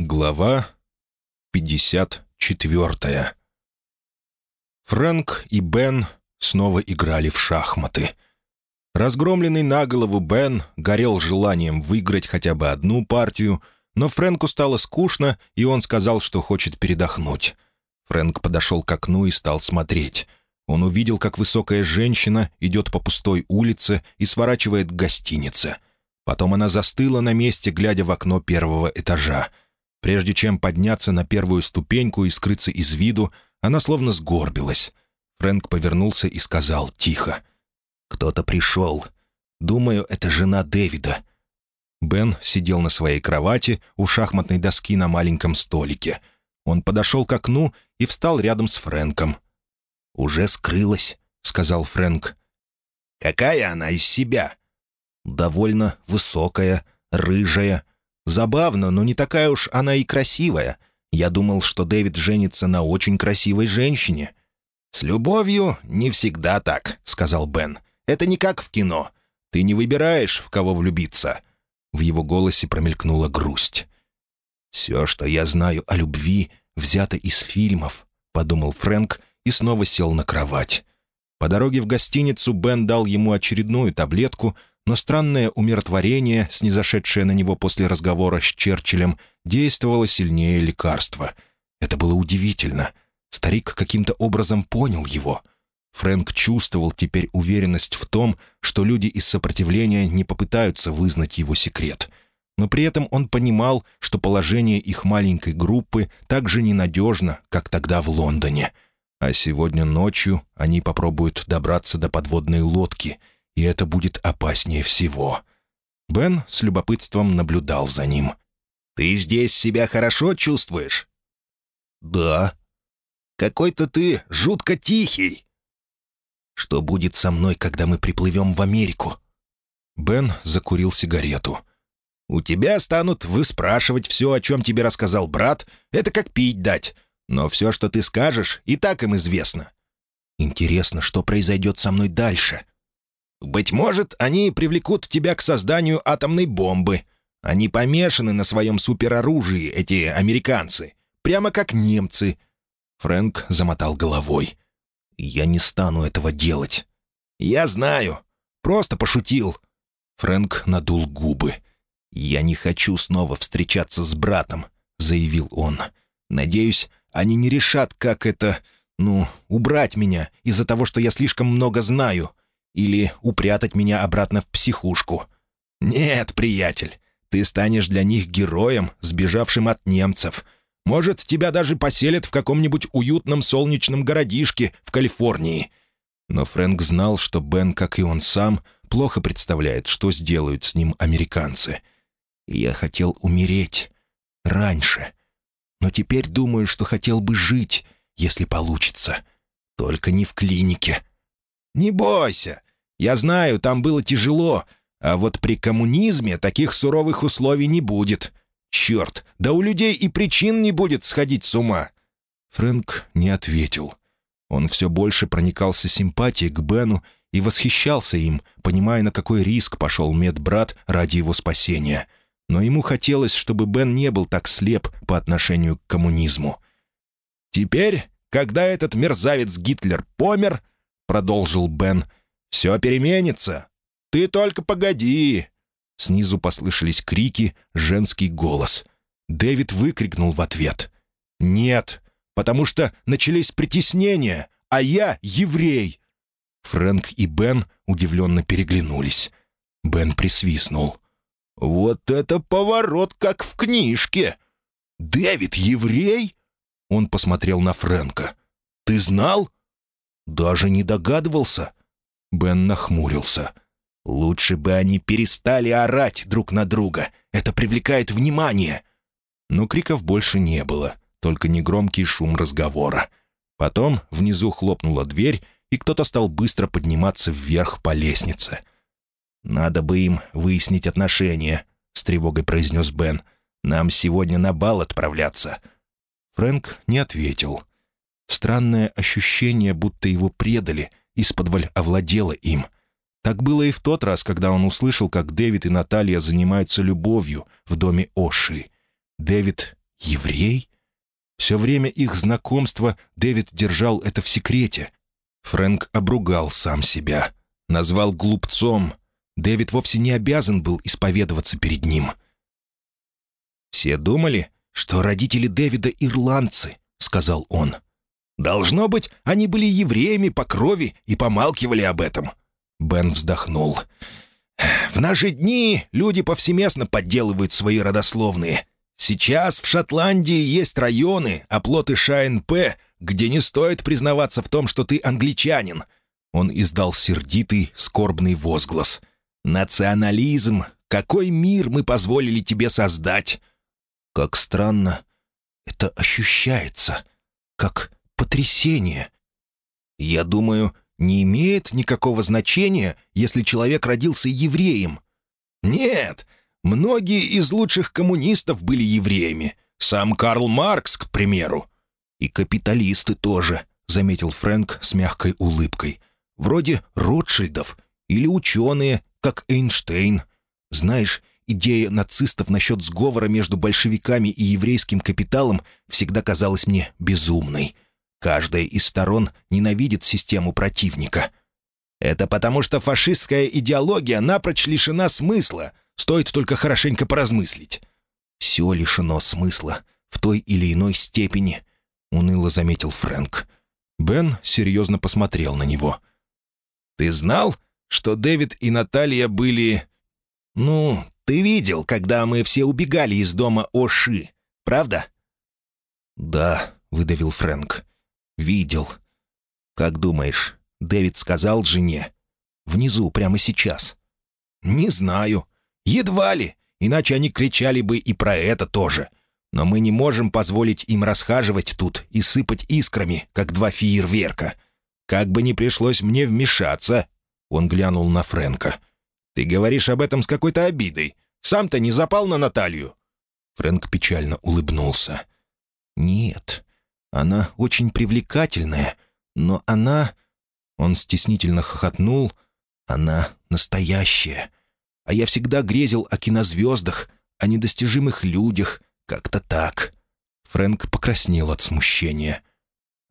Глава 54 Фрэнк и Бен снова играли в шахматы. Разгромленный на голову Бен горел желанием выиграть хотя бы одну партию, но Фрэнку стало скучно, и он сказал, что хочет передохнуть. Фрэнк подошел к окну и стал смотреть. Он увидел, как высокая женщина идет по пустой улице и сворачивает к гостинице. Потом она застыла на месте, глядя в окно первого этажа — Прежде чем подняться на первую ступеньку и скрыться из виду, она словно сгорбилась. Фрэнк повернулся и сказал тихо. «Кто-то пришел. Думаю, это жена Дэвида». Бен сидел на своей кровати у шахматной доски на маленьком столике. Он подошел к окну и встал рядом с Фрэнком. «Уже скрылась», — сказал Фрэнк. «Какая она из себя?» «Довольно высокая, рыжая, Забавно, но не такая уж она и красивая. Я думал, что Дэвид женится на очень красивой женщине». «С любовью не всегда так», — сказал Бен. «Это не как в кино. Ты не выбираешь, в кого влюбиться». В его голосе промелькнула грусть. «Все, что я знаю о любви, взято из фильмов», — подумал Фрэнк и снова сел на кровать. По дороге в гостиницу Бен дал ему очередную таблетку, но странное умиротворение, снизошедшее на него после разговора с Черчиллем, действовало сильнее лекарства. Это было удивительно. Старик каким-то образом понял его. Фрэнк чувствовал теперь уверенность в том, что люди из сопротивления не попытаются вызнать его секрет. Но при этом он понимал, что положение их маленькой группы так же ненадежно, как тогда в Лондоне. А сегодня ночью они попробуют добраться до подводной лодки — и это будет опаснее всего. Бен с любопытством наблюдал за ним. «Ты здесь себя хорошо чувствуешь?» «Да». «Какой-то ты жутко тихий». «Что будет со мной, когда мы приплывем в Америку?» Бен закурил сигарету. «У тебя станут выспрашивать все, о чем тебе рассказал брат. Это как пить дать. Но все, что ты скажешь, и так им известно». «Интересно, что произойдет со мной дальше?» Быть может, они привлекут тебя к созданию атомной бомбы. Они помешаны на своем супероружии, эти американцы. Прямо как немцы». Фрэнк замотал головой. «Я не стану этого делать». «Я знаю. Просто пошутил». Фрэнк надул губы. «Я не хочу снова встречаться с братом», — заявил он. «Надеюсь, они не решат, как это, ну, убрать меня из-за того, что я слишком много знаю. Или упрятать меня обратно в психушку. Нет, приятель, ты станешь для них героем, сбежавшим от немцев. Может, тебя даже поселят в каком-нибудь уютном солнечном городишке в Калифорнии». Но Фрэнк знал, что Бен, как и он сам, плохо представляет, что сделают с ним американцы. «Я хотел умереть. Раньше. Но теперь думаю, что хотел бы жить, если получится. Только не в клинике. «Не бойся. Я знаю, там было тяжело, а вот при коммунизме таких суровых условий не будет. Черт, да у людей и причин не будет сходить с ума». Фрэнк не ответил. Он все больше проникался симпатией к Бену и восхищался им, понимая, на какой риск пошел медбрат ради его спасения. Но ему хотелось, чтобы Бен не был так слеп по отношению к коммунизму. «Теперь, когда этот мерзавец Гитлер помер, продолжил Бен. «Все переменится. Ты только погоди!» Снизу послышались крики, женский голос. Дэвид выкрикнул в ответ. «Нет, потому что начались притеснения, а я еврей!» Фрэнк и Бен удивленно переглянулись. Бен присвистнул. «Вот это поворот, как в книжке! Дэвид еврей?» Он посмотрел на Фрэнка. «Ты знал?» «Даже не догадывался?» Бен нахмурился. «Лучше бы они перестали орать друг на друга. Это привлекает внимание». Но криков больше не было, только негромкий шум разговора. Потом внизу хлопнула дверь, и кто-то стал быстро подниматься вверх по лестнице. «Надо бы им выяснить отношения», — с тревогой произнес Бен. «Нам сегодня на бал отправляться». Фрэнк не ответил. Странное ощущение, будто его предали, из-под овладело им. Так было и в тот раз, когда он услышал, как Дэвид и Наталья занимаются любовью в доме Оши. Дэвид еврей? Все время их знакомства Дэвид держал это в секрете. Фрэнк обругал сам себя, назвал глупцом. Дэвид вовсе не обязан был исповедоваться перед ним. «Все думали, что родители Дэвида ирландцы», — сказал он. «Должно быть, они были евреями по крови и помалкивали об этом». Бен вздохнул. «В наши дни люди повсеместно подделывают свои родословные. Сейчас в Шотландии есть районы, оплоты ШНП, где не стоит признаваться в том, что ты англичанин». Он издал сердитый, скорбный возглас. «Национализм! Какой мир мы позволили тебе создать?» «Как странно это ощущается, как потрясение. Я думаю, не имеет никакого значения, если человек родился евреем. Нет, многие из лучших коммунистов были евреями. Сам Карл Маркс, к примеру. И капиталисты тоже, заметил Фрэнк с мягкой улыбкой. Вроде Ротшильдов или ученые, как Эйнштейн. Знаешь, идея нацистов насчет сговора между большевиками и еврейским капиталом всегда казалась мне безумной. Каждая из сторон ненавидит систему противника. Это потому, что фашистская идеология напрочь лишена смысла, стоит только хорошенько поразмыслить. Все лишено смысла в той или иной степени, — уныло заметил Фрэнк. Бен серьезно посмотрел на него. «Ты знал, что Дэвид и Наталья были... Ну, ты видел, когда мы все убегали из дома Оши, правда?» «Да», — выдавил Фрэнк. «Видел. Как думаешь, Дэвид сказал жене? Внизу, прямо сейчас?» «Не знаю. Едва ли. Иначе они кричали бы и про это тоже. Но мы не можем позволить им расхаживать тут и сыпать искрами, как два фейерверка. Как бы ни пришлось мне вмешаться...» Он глянул на Фрэнка. «Ты говоришь об этом с какой-то обидой. Сам-то не запал на Наталью?» Фрэнк печально улыбнулся. «Нет, она очень привлекательная, но она...» Он стеснительно хохотнул. «Она настоящая. А я всегда грезил о кинозвездах, о недостижимых людях, как-то так». Фрэнк покраснел от смущения.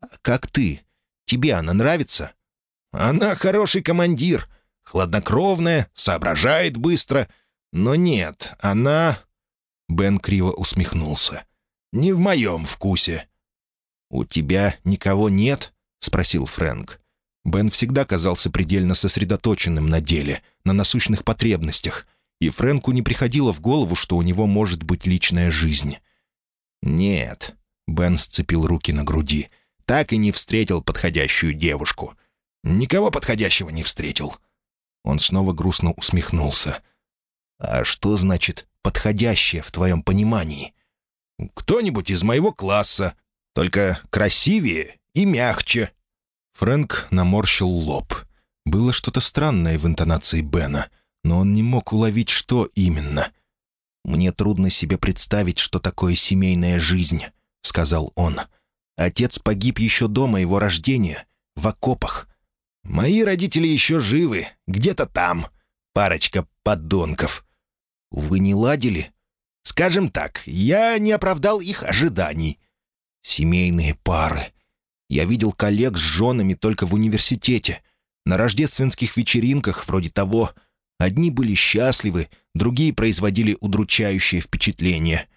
«А как ты? Тебе она нравится?» «Она хороший командир, хладнокровная, соображает быстро. Но нет, она...» Бен криво усмехнулся. «Не в моем вкусе. «У тебя никого нет?» — спросил Фрэнк. Бен всегда казался предельно сосредоточенным на деле, на насущных потребностях, и Фрэнку не приходило в голову, что у него может быть личная жизнь. «Нет», — Бен сцепил руки на груди, — «так и не встретил подходящую девушку. Никого подходящего не встретил». Он снова грустно усмехнулся. «А что значит «подходящее» в твоем понимании?» «Кто-нибудь из моего класса, только красивее и мягче». Фрэнк наморщил лоб. Было что-то странное в интонации Бена, но он не мог уловить, что именно. «Мне трудно себе представить, что такое семейная жизнь», — сказал он. «Отец погиб еще до моего рождения, в окопах. Мои родители еще живы, где-то там. Парочка подонков. Вы не ладили? Скажем так, я не оправдал их ожиданий. Семейные пары. Я видел коллег с женами только в университете. На рождественских вечеринках вроде того. Одни были счастливы, другие производили удручающее впечатление.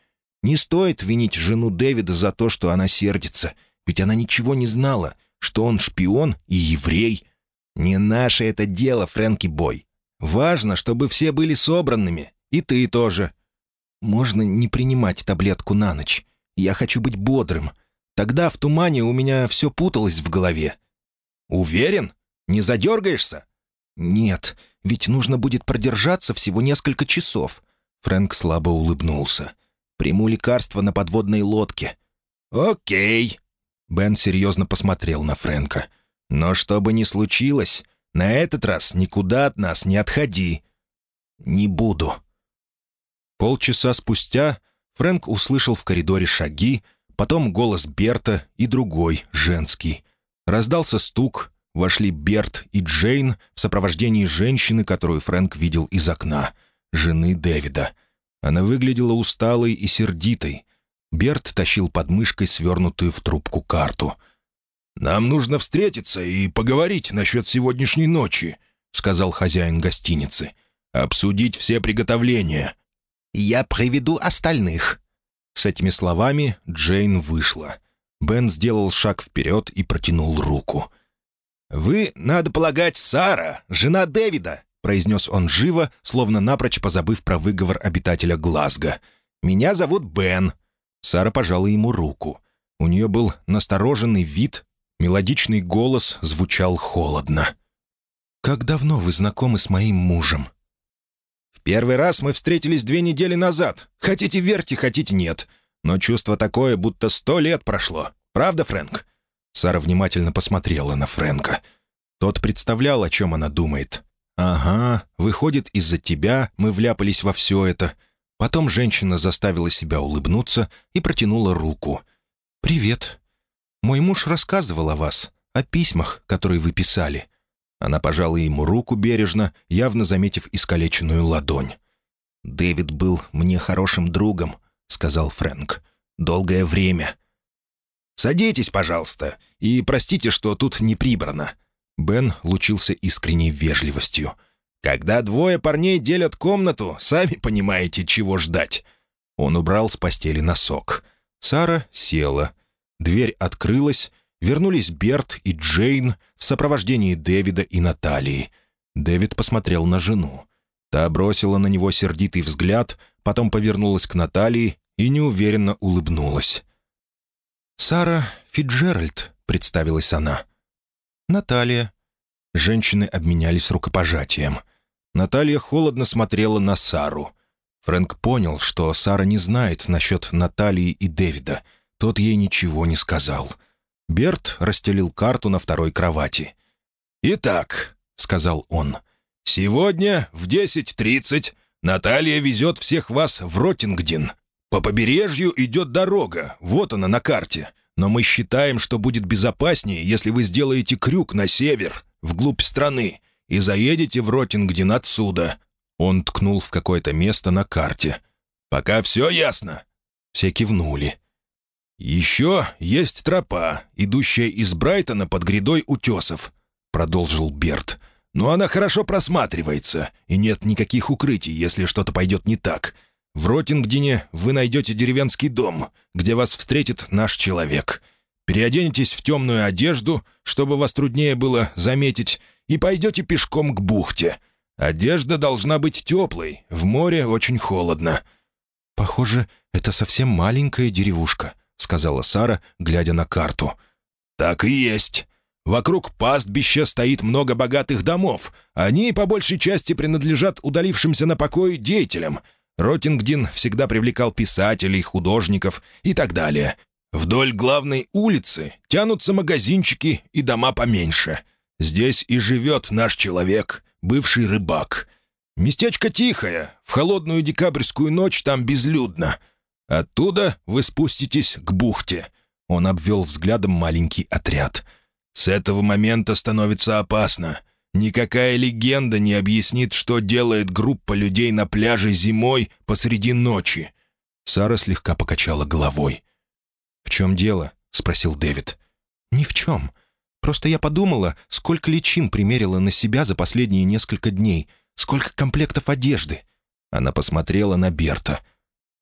Не стоит винить жену Дэвида за то, что она сердится, ведь она ничего не знала, что он шпион и еврей. Не наше это дело, Фрэнки Бой. Важно, чтобы все были собранными, и ты тоже. Можно не принимать таблетку на ночь. Я хочу быть бодрым. Тогда в тумане у меня все путалось в голове. Уверен? Не задергаешься? Нет, ведь нужно будет продержаться всего несколько часов. Фрэнк слабо улыбнулся. Приму лекарство на подводной лодке. Окей. Бен серьезно посмотрел на Фрэнка. Но что бы ни случилось, на этот раз никуда от нас не отходи. Не буду. Полчаса спустя Фрэнк услышал в коридоре шаги, потом голос Берта и другой, женский. Раздался стук, вошли Берт и Джейн в сопровождении женщины, которую Фрэнк видел из окна, жены Дэвида. Она выглядела усталой и сердитой. Берт тащил под мышкой свернутую в трубку карту. «Нам нужно встретиться и поговорить насчет сегодняшней ночи», — сказал хозяин гостиницы. «Обсудить все приготовления». «Я приведу остальных». С этими словами Джейн вышла. Бен сделал шаг вперед и протянул руку. «Вы, надо полагать, Сара, жена Дэвида», — произнес он живо, словно напрочь позабыв про выговор обитателя Глазго. «Меня зовут Бен». Сара пожала ему руку. У нее был настороженный вид, мелодичный голос звучал холодно. «Как давно вы знакомы с моим мужем?» «В первый раз мы встретились две недели назад. Хотите верьте, хотите нет. Но чувство такое, будто сто лет прошло. Правда, Фрэнк?» Сара внимательно посмотрела на Фрэнка. Тот представлял, о чем она думает. «Ага, выходит, из-за тебя мы вляпались во все это». Потом женщина заставила себя улыбнуться и протянула руку. «Привет. Мой муж рассказывал о вас, о письмах, которые вы писали». Она пожала ему руку бережно, явно заметив искалеченную ладонь. «Дэвид был мне хорошим другом», — сказал Фрэнк. «Долгое время». «Садитесь, пожалуйста, и простите, что тут не прибрано». Бен лучился искренней вежливостью. «Когда двое парней делят комнату, сами понимаете, чего ждать». Он убрал с постели носок. Сара села. Дверь открылась. Вернулись Берт и Джейн в сопровождении Дэвида и Наталии. Дэвид посмотрел на жену. Та бросила на него сердитый взгляд, потом повернулась к Наталии и неуверенно улыбнулась. «Сара Фиджеральд», — представилась она. «Наталья». Женщины обменялись рукопожатием. Наталья холодно смотрела на Сару. Фрэнк понял, что Сара не знает насчет Натальи и Дэвида. Тот ей ничего не сказал. Берт расстелил карту на второй кровати. «Итак», — сказал он, — «сегодня в 10.30 Наталья везет всех вас в Роттингдин. По побережью идет дорога, вот она на карте. Но мы считаем, что будет безопаснее, если вы сделаете крюк на север, вглубь страны, и заедете в Роттингден отсюда». Он ткнул в какое-то место на карте. «Пока все ясно?» Все кивнули. «Еще есть тропа, идущая из Брайтона под грядой утесов», — продолжил Берт. «Но она хорошо просматривается, и нет никаких укрытий, если что-то пойдет не так. В Ротингдене вы найдете деревенский дом, где вас встретит наш человек. Переоденетесь в темную одежду, чтобы вас труднее было заметить, и пойдете пешком к бухте. Одежда должна быть теплой, в море очень холодно». «Похоже, это совсем маленькая деревушка», — сказала Сара, глядя на карту. «Так и есть. Вокруг пастбища стоит много богатых домов. Они, по большей части, принадлежат удалившимся на покой деятелям. Ротингдин всегда привлекал писателей, художников и так далее. Вдоль главной улицы тянутся магазинчики и дома поменьше. Здесь и живет наш человек, бывший рыбак. Местечко тихое, в холодную декабрьскую ночь там безлюдно. Оттуда вы спуститесь к бухте». Он обвел взглядом маленький отряд. «С этого момента становится опасно. Никакая легенда не объяснит, что делает группа людей на пляже зимой посреди ночи». Сара слегка покачала головой. «В чем дело?» — спросил Дэвид. «Ни в чем. Просто я подумала, сколько личин примерила на себя за последние несколько дней, сколько комплектов одежды». Она посмотрела на Берта.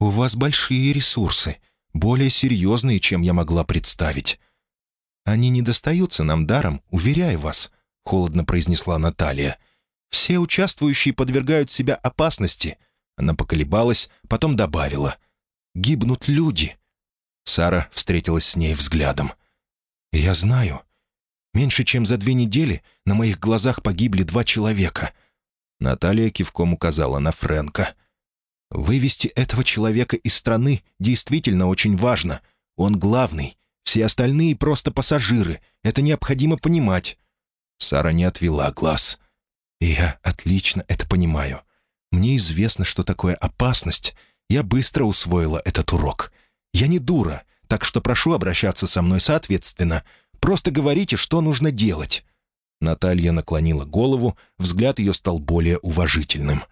«У вас большие ресурсы, более серьезные, чем я могла представить. Они не достаются нам даром, уверяю вас холодно произнесла Наталья. «Все участвующие подвергают себя опасности». Она поколебалась, потом добавила. «Гибнут люди». Сара встретилась с ней взглядом. «Я знаю. Меньше чем за две недели на моих глазах погибли два человека». Наталья кивком указала на Фрэнка. «Вывести этого человека из страны действительно очень важно. Он главный. Все остальные просто пассажиры. Это необходимо понимать. Сара не отвела глаз. «Я отлично это понимаю. Мне известно, что такое опасность. Я быстро усвоила этот урок. Я не дура, так что прошу обращаться со мной соответственно. Просто говорите, что нужно делать». Наталья наклонила голову, взгляд ее стал более уважительным.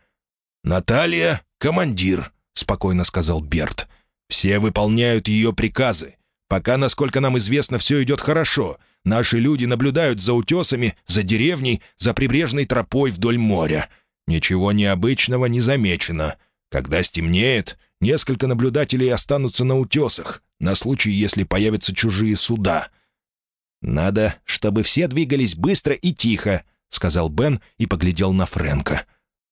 «Наталья — командир», — спокойно сказал Берт. «В Все выполняют ее приказы. Пока, насколько нам известно, все идет хорошо. Наши люди наблюдают за утесами, за деревней, за прибрежной тропой вдоль моря. Ничего необычного не замечено. Когда стемнеет, несколько наблюдателей останутся на утесах, на случай, если появятся чужие суда. «Надо, чтобы все двигались быстро и тихо», — сказал Бен и поглядел на Фрэнка.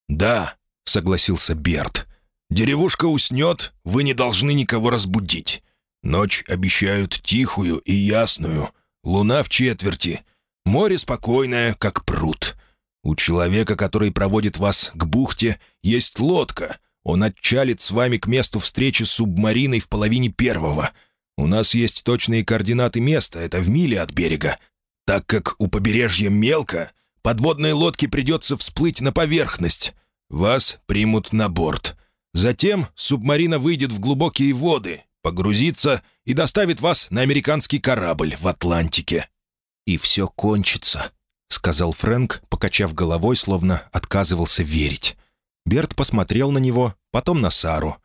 «Да», — согласился Берт. «Деревушка уснет, вы не должны никого разбудить. Ночь обещают тихую и ясную, луна в четверти, море спокойное, как пруд. У человека, который проводит вас к бухте, есть лодка. Он отчалит с вами к месту встречи с субмариной в половине первого. У нас есть точные координаты места, это в миле от берега. Так как у побережья мелко, подводной лодке придется всплыть на поверхность. Вас примут на борт. Затем субмарина выйдет в глубокие воды, погрузится и доставит вас на американский корабль в Атлантике». «И все кончится», — сказал Фрэнк, покачав головой, словно отказывался верить. Берт посмотрел на него, потом на Сару.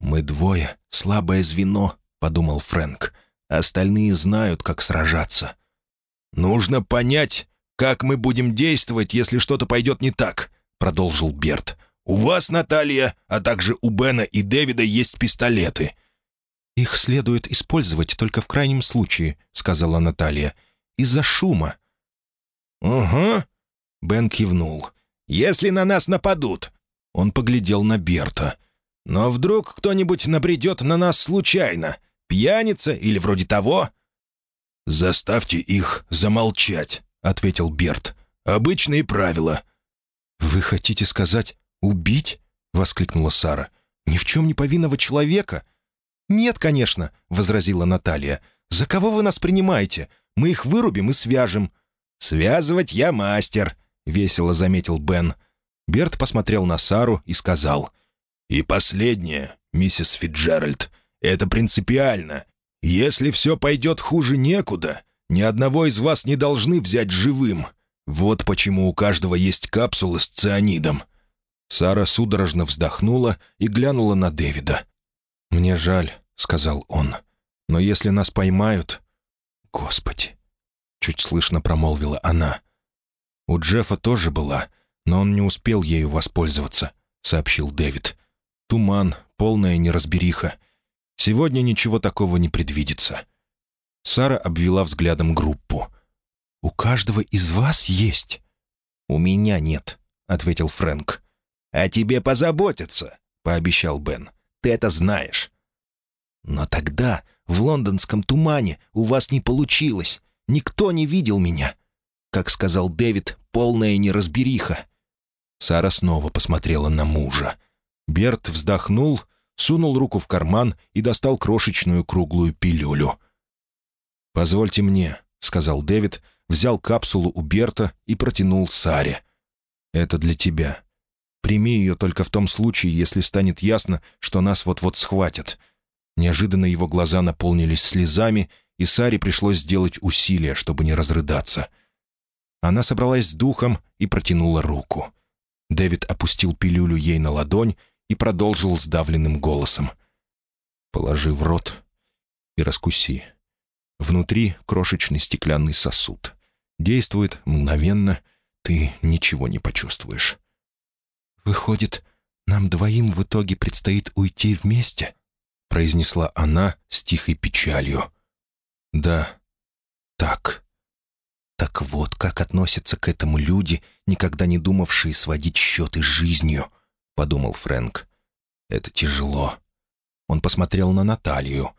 «Мы двое, слабое звено», — подумал Фрэнк. «Остальные знают, как сражаться». «Нужно понять, как мы будем действовать, если что-то пойдет не так», — продолжил Берт. «У вас, Наталья, а также у Бена и Дэвида есть пистолеты». «Их следует использовать только в крайнем случае», — сказала Наталья. «Из-за шума». «Угу», — Бен кивнул. «Если на нас нападут». Он поглядел на Берта. «Но вдруг кто-нибудь набредет на нас случайно? Пьяница или вроде того?» «Заставьте их замолчать», — ответил Берт. «Обычные правила». «Вы хотите сказать «убить»?» — воскликнула Сара. «Ни в чем не повинного человека?» «Нет, конечно», — возразила Наталья. «За кого вы нас принимаете? Мы их вырубим и свяжем». «Связывать я мастер», — весело заметил Бен. Берт посмотрел на Сару и сказал. «И последнее, миссис Фитджеральд, это принципиально. Если все пойдет хуже некуда, ни одного из вас не должны взять живым. Вот почему у каждого есть капсулы с цианидом». Сара судорожно вздохнула и глянула на Дэвида. «Мне жаль», — сказал он. «Но если нас поймают...» «Господи!» — чуть слышно промолвила она. «У Джеффа тоже была, но он не успел ею воспользоваться», — сообщил Дэвид. «Туман, полная неразбериха. Сегодня ничего такого не предвидится». Сара обвела взглядом группу. «У каждого из вас есть?» «У меня нет», — ответил Фрэнк. «О тебе позаботятся», — пообещал Бен. «Ты это знаешь». «Но тогда в лондонском тумане у вас не получилось. Никто не видел меня. Как сказал Дэвид, полная неразбериха». Сара снова посмотрела на мужа. Берт вздохнул, сунул руку в карман и достал крошечную круглую пилюлю. «Позвольте мне», — сказал Дэвид, взял капсулу у Берта и протянул Саре. «Это для тебя. Прими ее только в том случае, если станет ясно, что нас вот-вот схватят». Неожиданно его глаза наполнились слезами, и Саре пришлось сделать усилие, чтобы не разрыдаться. Она собралась с духом и протянула руку. Дэвид опустил пилюлю ей на ладонь и продолжил сдавленным голосом. «Положи в рот и раскуси. Внутри крошечный стеклянный сосуд. Действует мгновенно, ты ничего не почувствуешь». «Выходит, нам двоим в итоге предстоит уйти вместе?» — произнесла она с тихой печалью. «Да, так». Так вот, как относятся к этому люди, никогда не думавшие сводить счеты с жизнью, — подумал Фрэнк. Это тяжело. Он посмотрел на Наталью.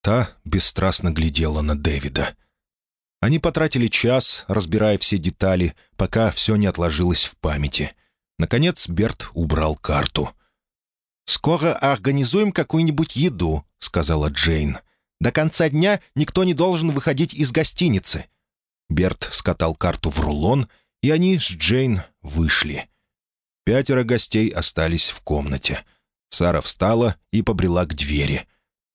Та бесстрастно глядела на Дэвида. Они потратили час, разбирая все детали, пока все не отложилось в памяти. Наконец Берт убрал карту. «Скоро организуем какую-нибудь еду», — сказала Джейн. «До конца дня никто не должен выходить из гостиницы. Берт скатал карту в рулон, и они с Джейн вышли. Пятеро гостей остались в комнате. Сара встала и побрела к двери.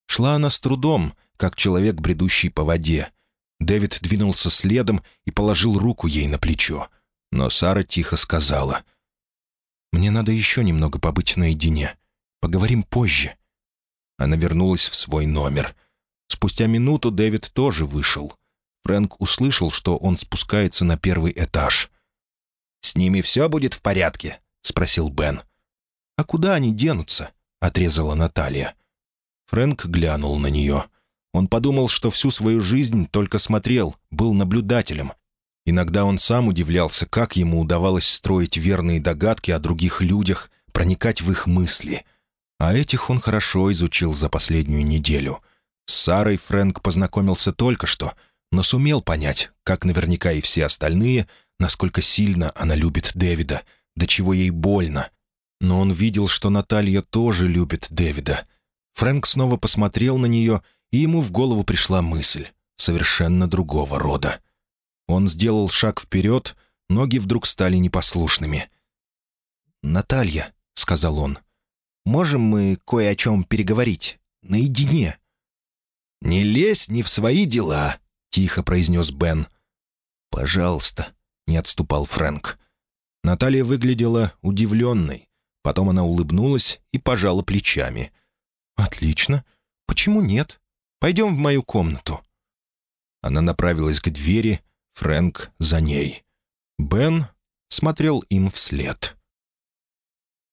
Шла она с трудом, как человек, бредущий по воде. Дэвид двинулся следом и положил руку ей на плечо. Но Сара тихо сказала. «Мне надо еще немного побыть наедине. Поговорим позже». Она вернулась в свой номер. Спустя минуту Дэвид тоже вышел. Фрэнк услышал, что он спускается на первый этаж. «С ними все будет в порядке?» — спросил Бен. «А куда они денутся?» — отрезала Наталья. Фрэнк глянул на нее. Он подумал, что всю свою жизнь только смотрел, был наблюдателем. Иногда он сам удивлялся, как ему удавалось строить верные догадки о других людях, проникать в их мысли. А этих он хорошо изучил за последнюю неделю. С Сарой Фрэнк познакомился только что, но сумел понять, как наверняка и все остальные, насколько сильно она любит Дэвида, до чего ей больно. Но он видел, что Наталья тоже любит Дэвида. Фрэнк снова посмотрел на нее — и ему в голову пришла мысль, совершенно другого рода. Он сделал шаг вперед, ноги вдруг стали непослушными. «Наталья», — сказал он, — «можем мы кое о чем переговорить? Наедине?» «Не лезь не в свои дела», — тихо произнес Бен. «Пожалуйста», — не отступал Фрэнк. Наталья выглядела удивленной. Потом она улыбнулась и пожала плечами. «Отлично. Почему нет? Пойдем в мою комнату». Она направилась к двери, Фрэнк за ней. Бен смотрел им вслед.